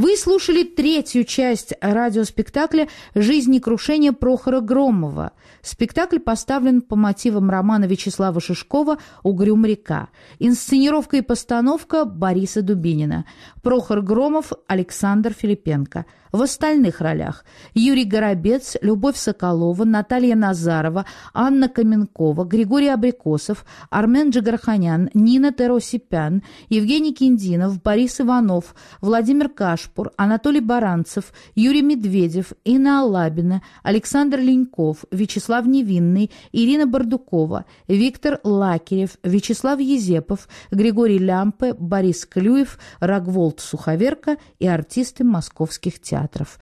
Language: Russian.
Вы слушали третью часть радиоспектакля «Жизнекрушение Прохора Громова». Спектакль поставлен по мотивам романа Вячеслава Шишкова «Угрюм река». Инсценировка и постановка Бориса Дубинина. Прохор Громов, Александр Филипенко – в остальных ролях Юрий Горобец, Любовь Соколова, Наталья Назарова, Анна Каменкова, Григорий Абрикосов, Армен Джигарханян, Нина Теросипян, Евгений Киндинов, Борис Иванов, Владимир Кашпур, Анатолий Баранцев, Юрий Медведев, Инна Алабина, Александр Леньков, Вячеслав Невинный, Ирина Бардукова, Виктор Лакерев, Вячеслав Езепов, Григорий Лямпе, Борис Клюев, Рогволд Суховерка и артисты московских театров.